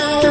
out.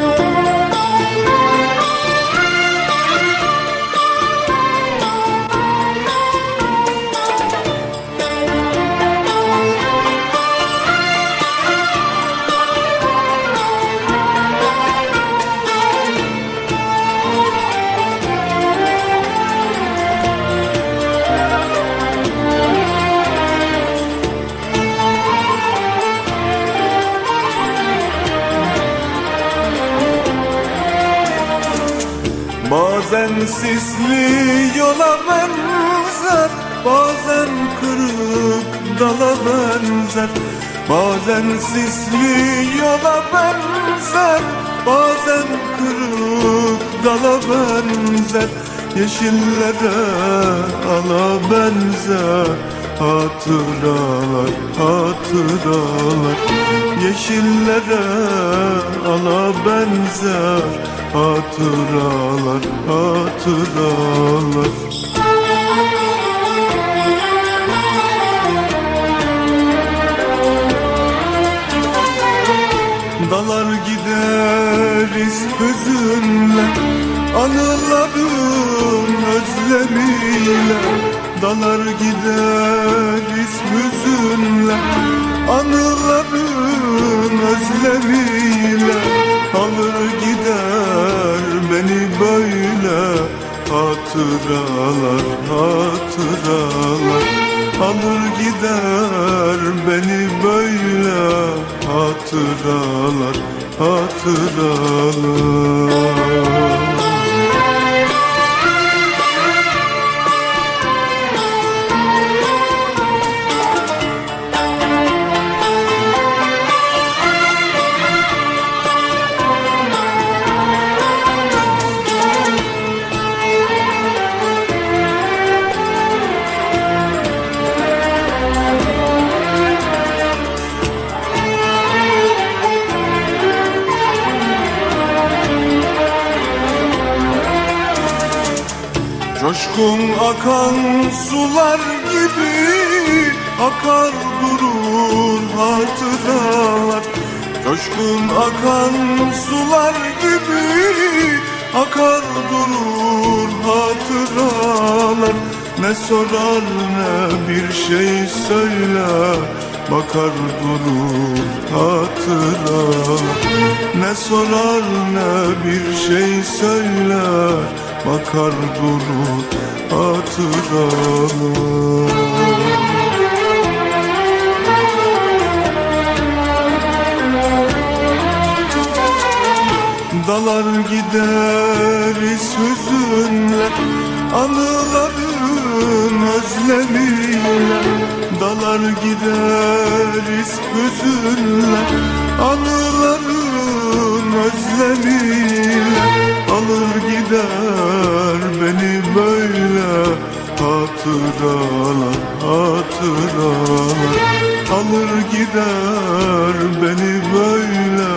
Sisli yola benzer Bazen kırık dala benzer Yeşillere ala benzer Hatıralar, hatıralar. Yeşillere ala benzer Hatıralar, hatıralar Dalar gideriz hüzünle Anıların özlemiyle. Dalar gideriz hüzünle Anıların özlemiyle. Alır gider beni böyle Hatıralar, hatıralar Alır gider beni böyle Hatıralar, hatıralar Coşkun akan sular gibi akar durur hatıralar Coşkun akan sular gibi akar durur hatıralar Ne sorar ne bir şey söyler bakar durur hatıralar Ne sorar ne bir şey söyler bakar durur hatıralar Dalar gideriz hüzünle Anıların özlemiyle. Dalar gideriz hüzünle Anıların özlemiyle Alır gider beni böyle Hatıralar, hatıralar. Alır gider beni böyle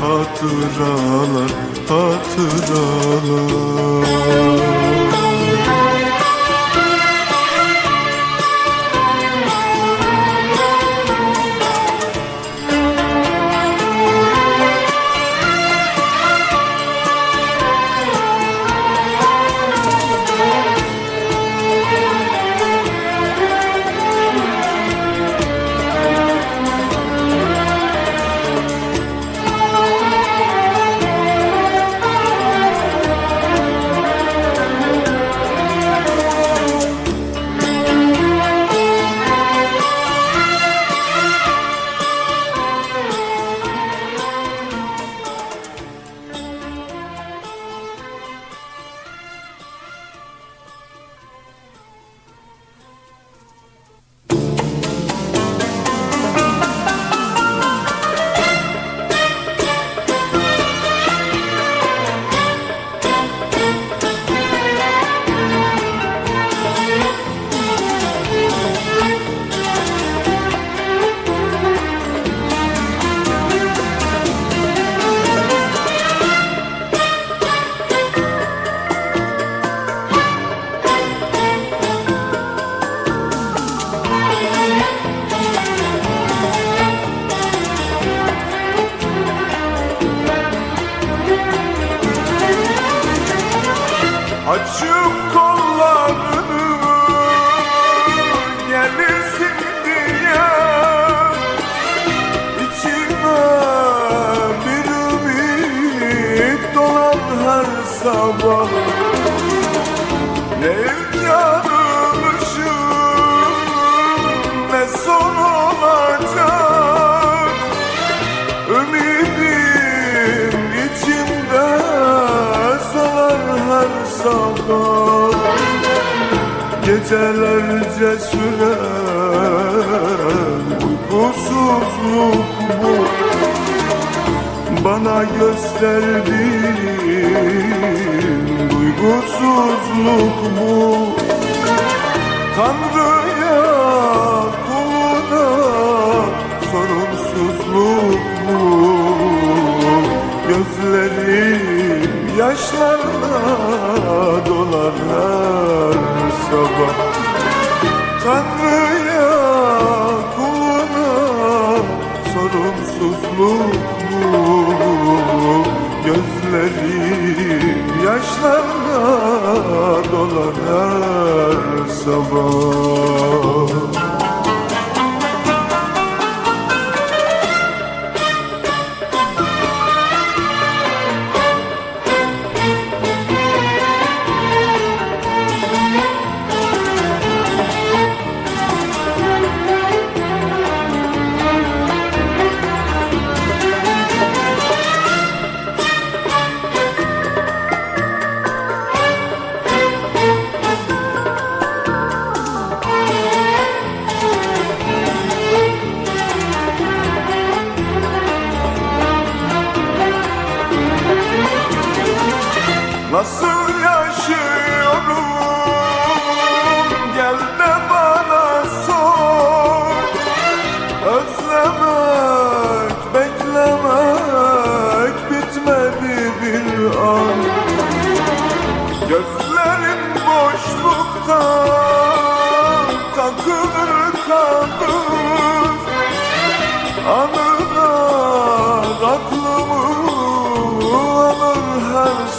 Hatıralar, hatıralar Gecelerce süren uykusuzluk bu. Bana gösterdiğin duygusuzluk bu. Tanrı'ya kuluna sorumsuzluk bu. Gözlerim yaşlarla dolar her sabah. Tanrı'ya kuluna sorumsuzluk bu Gözlerim yaşlarla dolar her sabah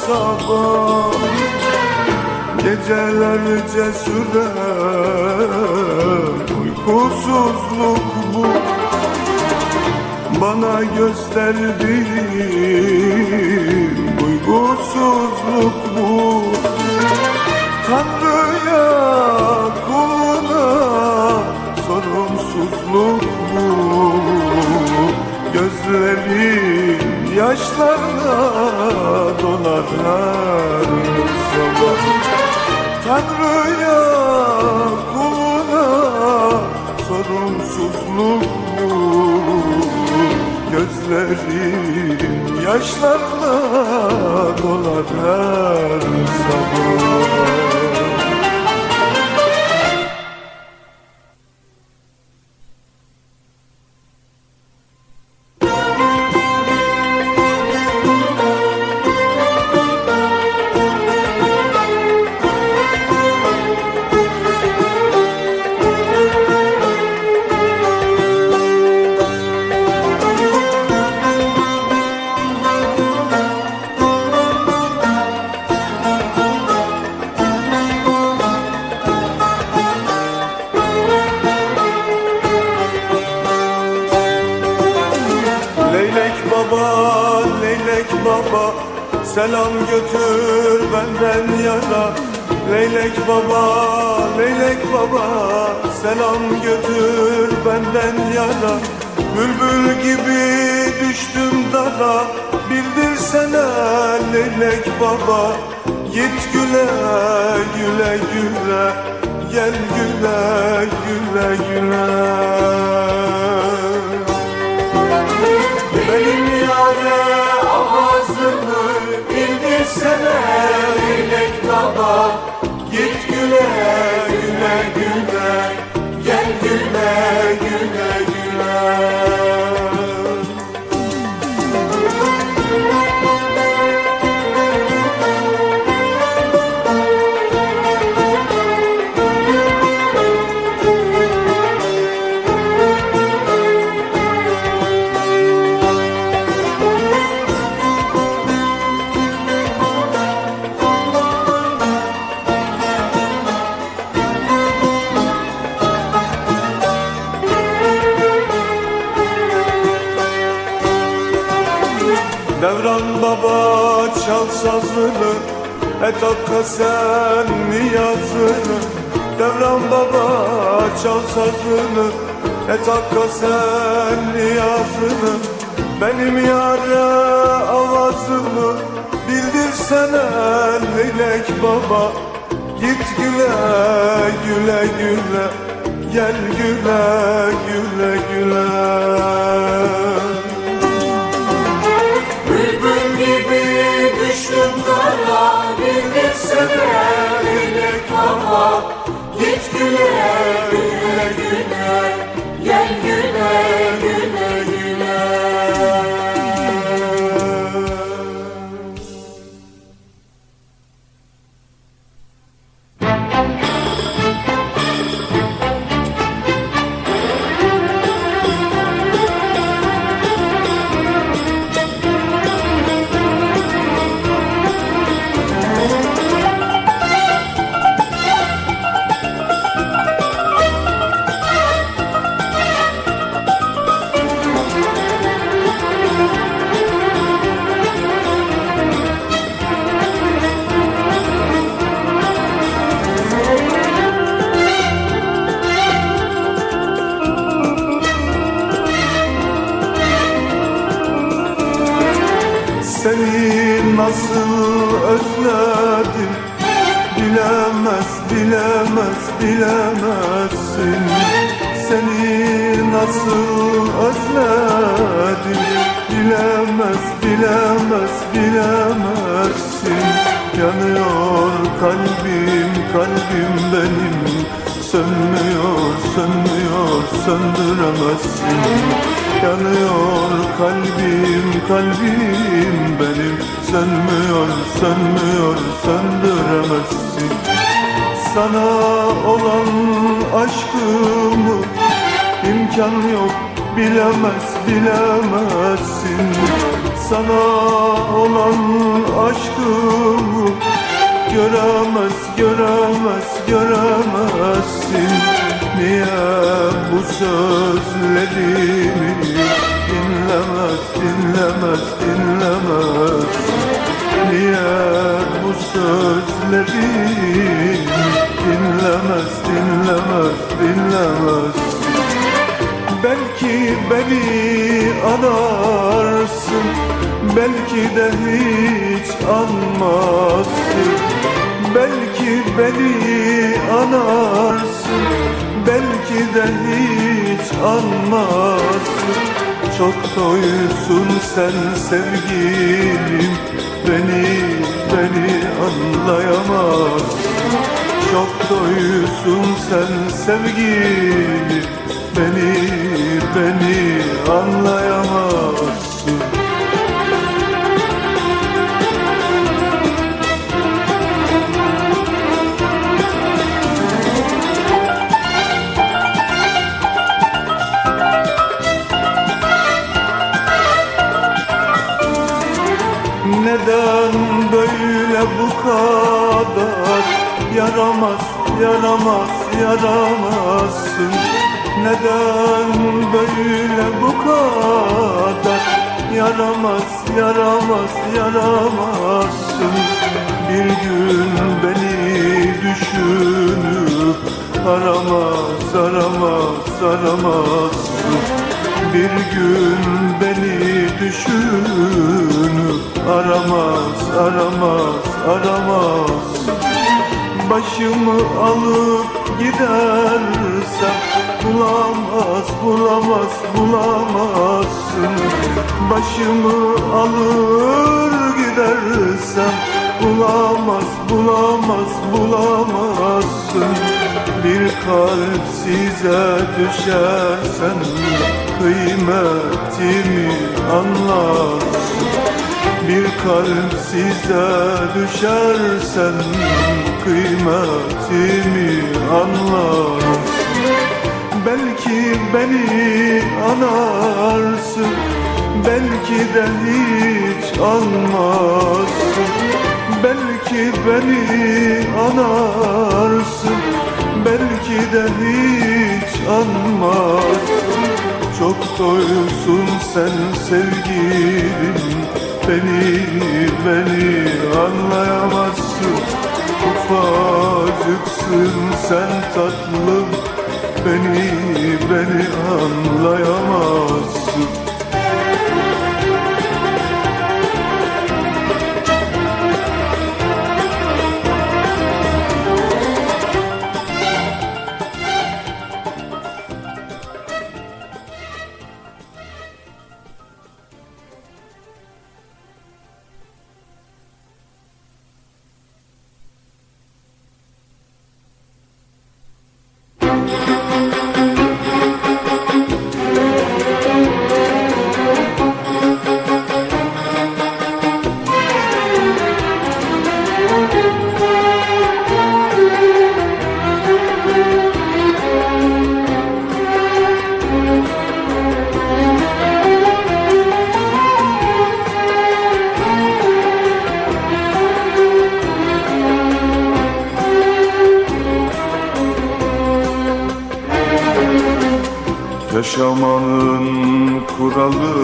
sabah. Gecelerce süren uykusuzluk bu. Bana gösterdiğin duygusuzluk bu. Tanrı'ya kuluna sorumsuzluk bu. Gözlerim yaşlarla dolar her sabah Tanrı'ya kuluna sorumsuzluk bu Gözlerim yaşlarla dolar her sabah Leylek baba, leylek baba Selam götür benden yana. Bülbül gibi düştüm dara Bildirsene leylek baba. Git güle güle güle Gel güle güle güle. Benim yâre avazımı bildirsene leylek baba güle Gel güle güle Sen niyazını Devran baba çal sazını Et hakka sen niyazını Benim yare avazımı Bildirsene leylek baba. Git güle güle güle Gel güle güle güle aşkımı imkan yok Bilemez, bilemezsin. Sana olan aşkımı Göremez, göremez, göremezsin. Niye bu sözlerimi dinlemez, dinlemez, dinlemez? Niye bu sözlerimi dinlemez, dinlemez, dinlemez. Belki beni anarsın Belki de hiç anmazsın. Belki beni anarsın Belki de hiç anmazsın. Çok doysun sen sevgilim Beni, beni anlayamazsın çok doyusun sen sevgilim. Beni, beni anlayamazsın yaramaz, yaramazsın. Neden böyle bu kadar? Yaramaz, yaramaz, yaramazsın. Bir gün beni düşünüp Aramaz, aramaz, aramazsın. Bir gün beni düşünüp Aramaz, aramaz, aramazsın Başımı alıp gidersem Bulamaz, bulamaz, bulamazsın. Başımı alır gidersem Bulamaz, bulamaz, bulamazsın. Bir kalp size düşersen Kıymetimi anlarsın bir kalp size düşersen kıymetimi anlarsın. Belki beni anarsın Belki de hiç anmazsın. Belki beni anarsın Belki de hiç anmazsın. Çok doyusun sen sevgilim Beni, beni anlayamazsın. Ufacıksın sen tatlım. Beni, beni anlayamazsın Yaşamanın kuralı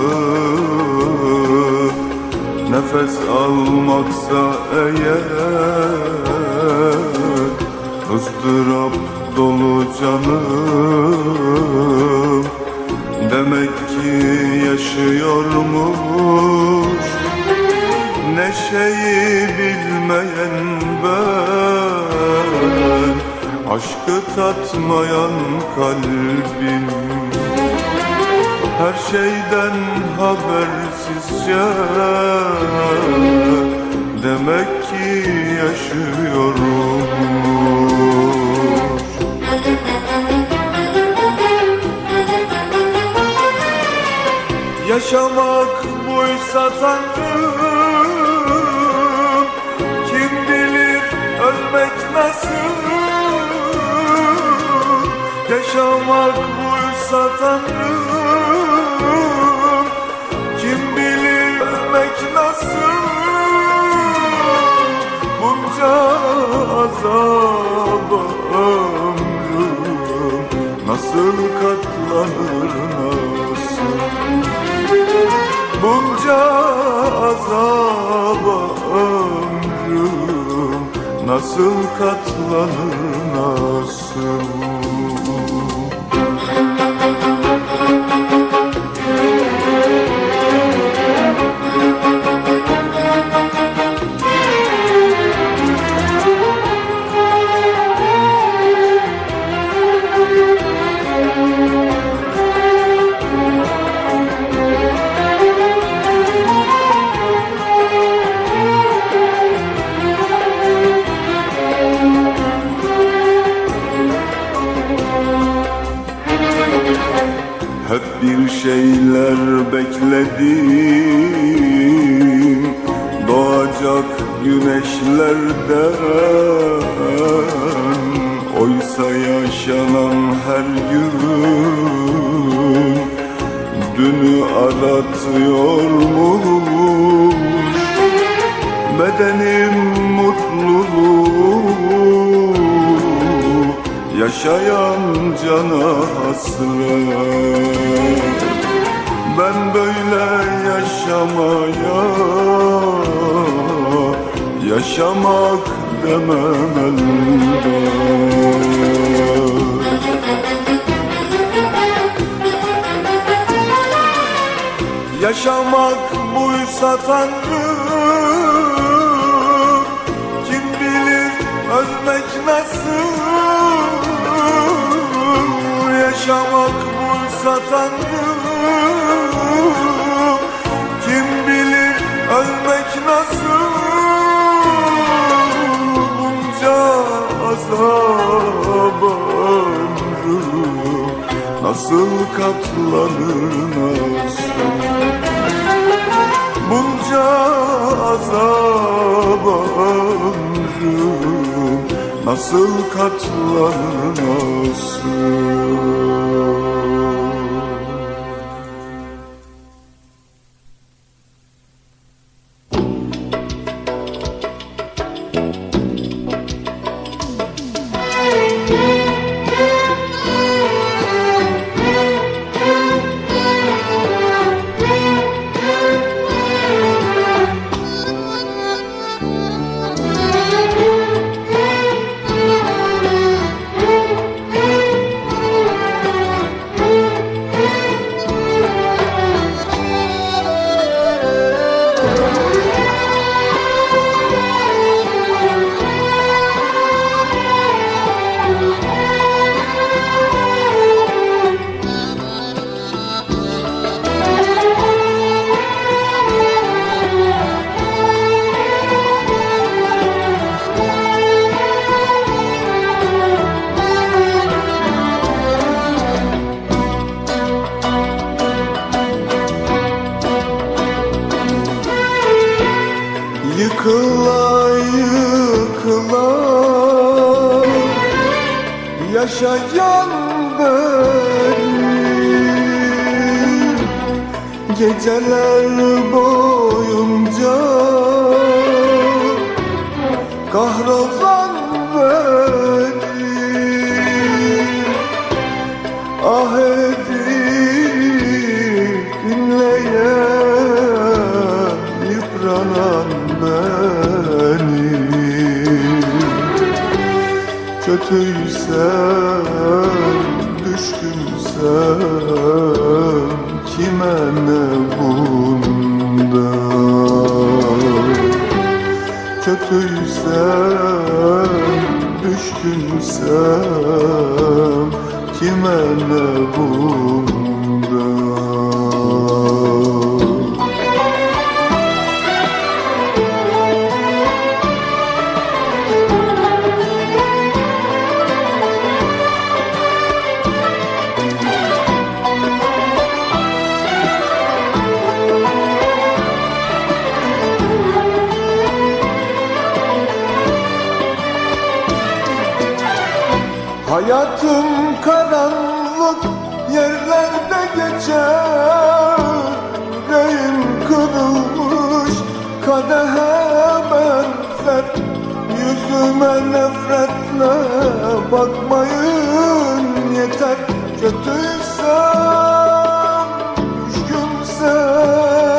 Nefes almaksa eğer ızdırap dolu canım Demek ki yaşıyormuş. Neşeyi bilmeyen ben Aşkı tatmayan kalbim şeyden habersizce. Demek ki yaşıyormuş. Yaşamak buysa Tanrım Kim bilir ölmek nasıl? Yaşamak buysa Tanrım Bunca azaba ömrüm. Nasıl katlanır nasıl? Bunca azaba ömrüm. Nasıl katlanır nasıl güneşlerden Yaşamak demem elbet. Yaşamak buysa Tanrım Kim bilir ölmek nasıl? Yaşamak buysa Tanrım azap Nasıl katlanır nasıl Bunca azap ömrüm Nasıl katlanır nasıl Yaşayan benim. Geceler boyunca Kahrolan Kötüysem, düşkünsem kime ne bunda Kötüysem, düşkünsem kime ne bunda Hayatım karanlık yerlerde geçer. Yüreğim kırılmış kadehe benzer. Yüzüme nefretle bakmayın yeter. Kötüysem, düşkünsem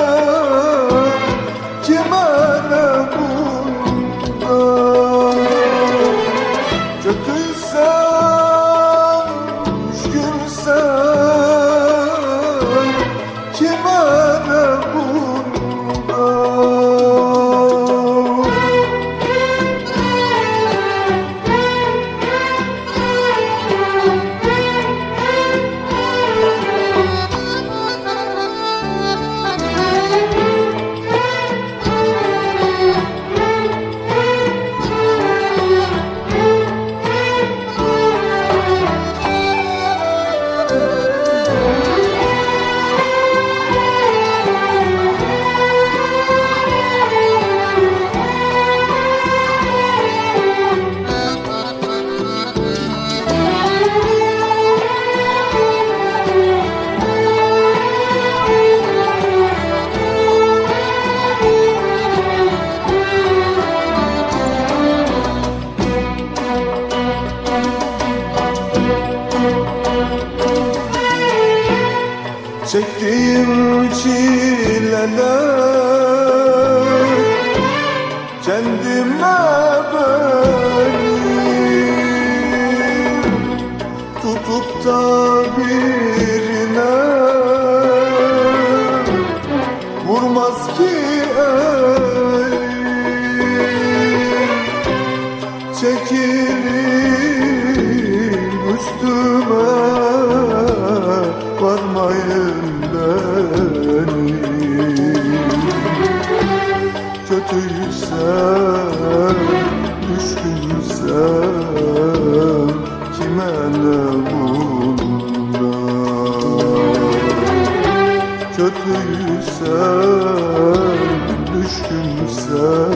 düşkünsem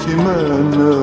kime ne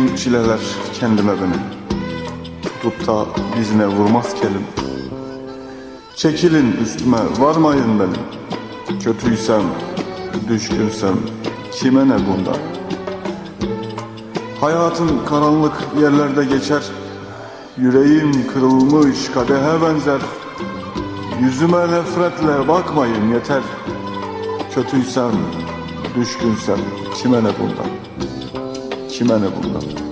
çektiğim çileler kendime benim. Tutup da dizine vurmaz kelim. Çekilin üstüme varmayın benim. Kötüysem, düşkünsem kime ne bundan? Hayatın karanlık yerlerde geçer. Yüreğim kırılmış kadehe benzer. Yüzüme nefretle bakmayın yeter. Kötüysem, düşkünsem kime ne bundan? çimene bunlar.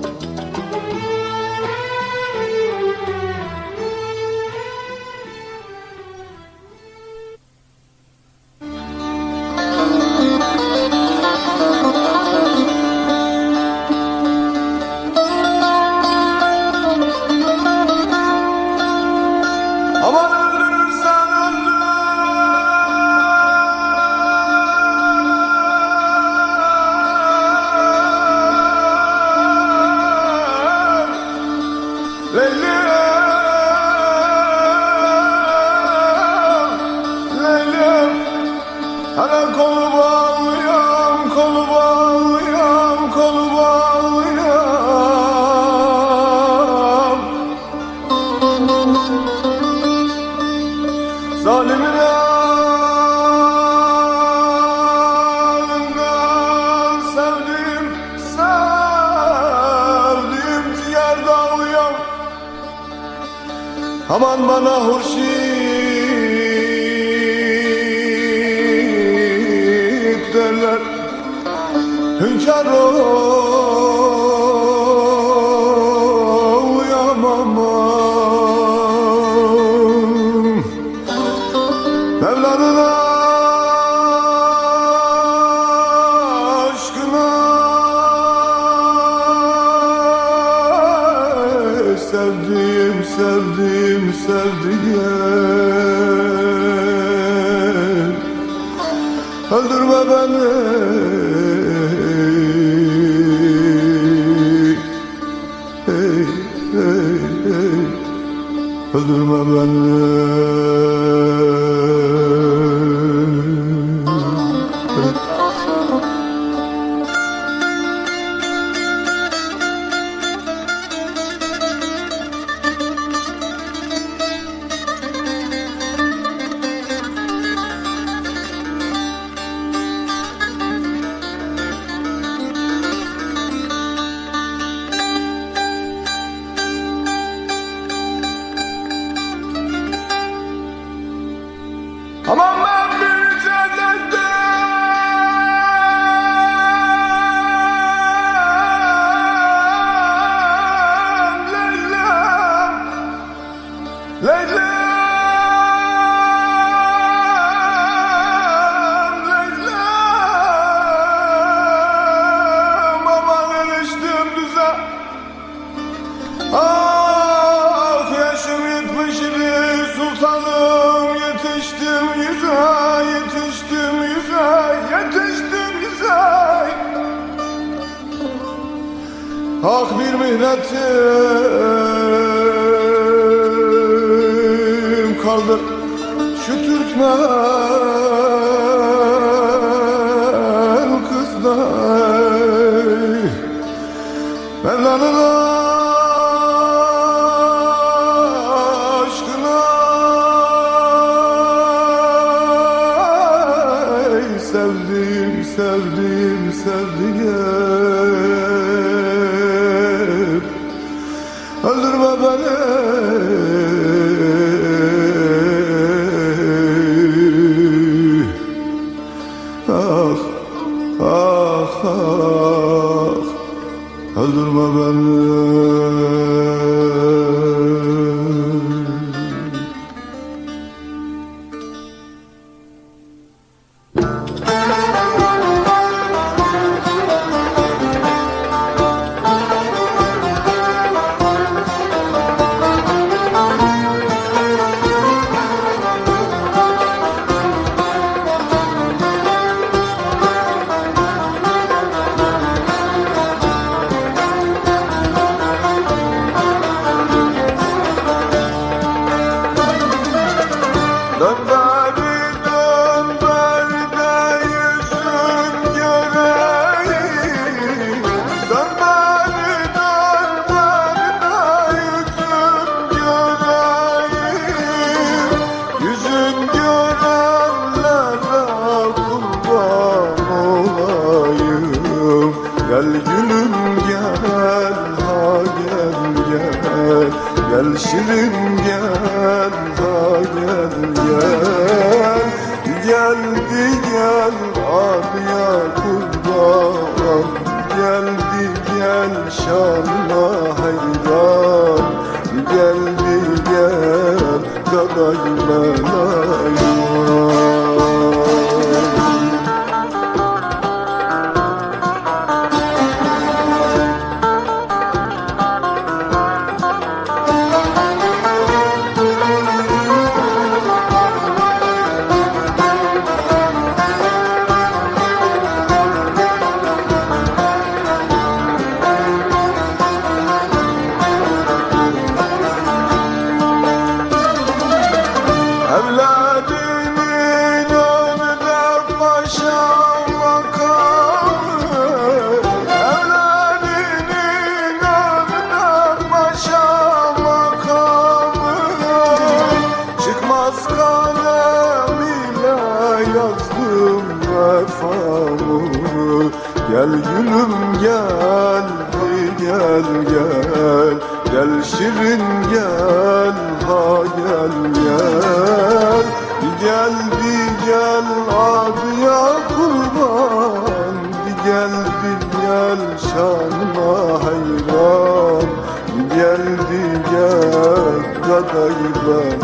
love.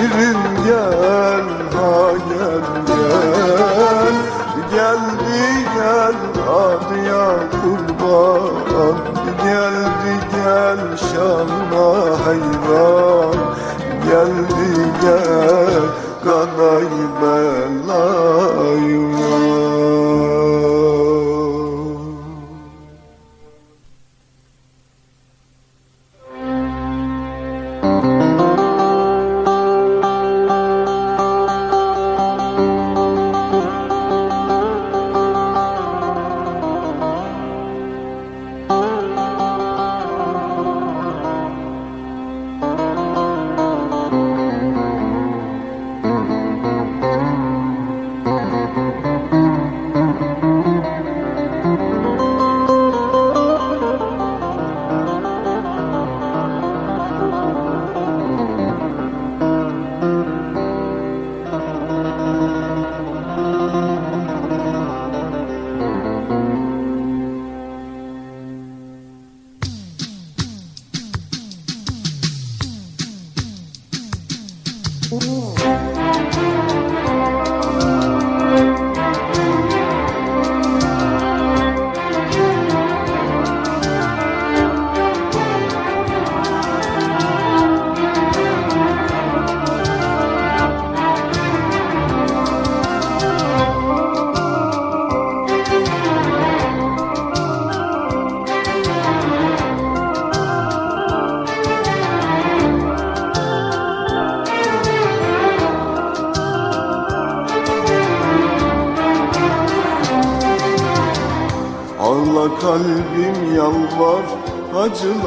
She's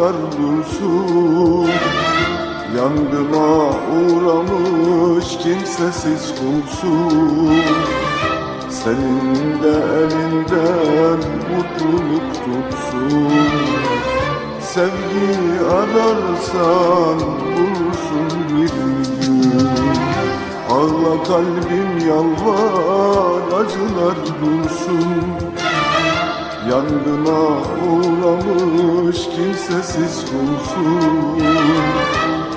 arzusu Yangına uğramış kimsesiz kumsuz Senin de elinden mutluluk tutsun. Sevgi ararsan bulursun bir gün. Ağla kalbim yalvar acılar dursun. Yangına uğramış kimsesiz kulsun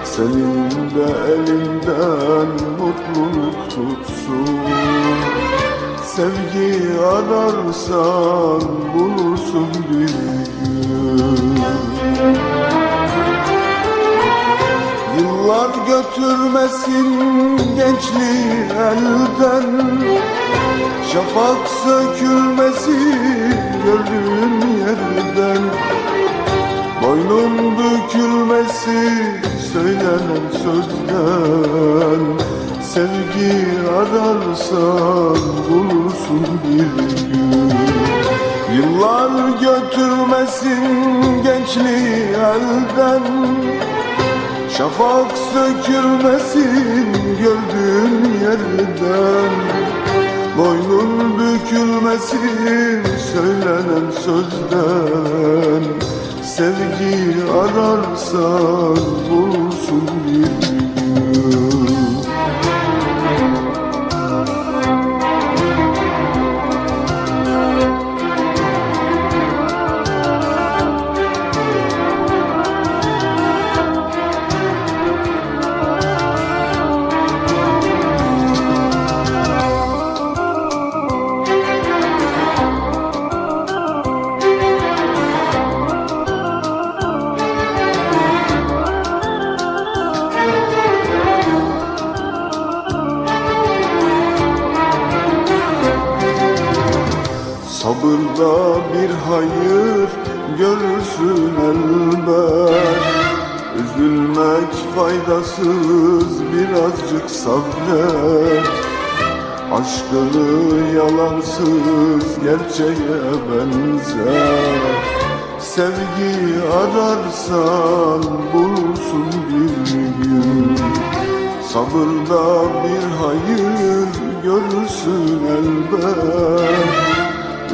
Senin de elinden mutluluk tutsun. Sevgi ararsan bulursun bir gün. Yıllar götürmesin gençliği elden. Şafak sökülmesin gördüğün yerden Boynun bükülmesi söylenen sözden Sevgi ararsan bulursun bir gün. Yıllar götürmesin gençliği elden Şafak sökülmesin gördüğün yerden Boynun bükülmesin söylenen sözden. Sevgi ararsan bulursun bir gerçeğe benzer. Sevgi ararsan bulursun bir gün Sabırda bir hayır görürsün elbet.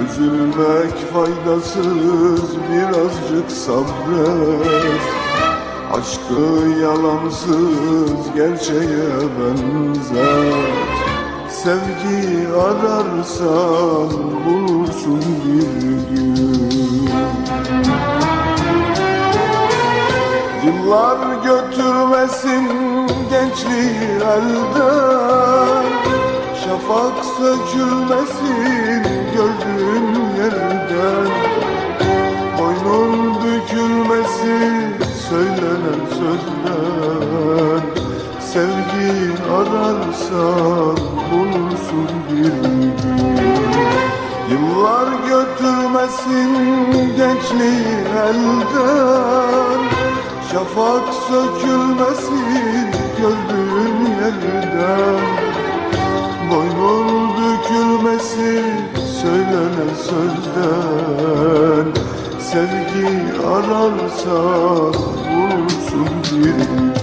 Üzülmek faydasız birazcık sabret. Aşkı yalansız gerçeğe benzer. Sevgi ararsan bulursun bir gün. Yıllar götürmesin gençliği elden. Şafak sökülmesin gördüğün yerden. Boynun bükülmesin söylenen sözden Sevgi ararsan bulursun bir Yıllar götürmesin gençliği elden. Şafak sökülmesin gördüğün yerden. Boynun bükülmesin söylenen sözden. Sevgi ararsan bulursun bir gün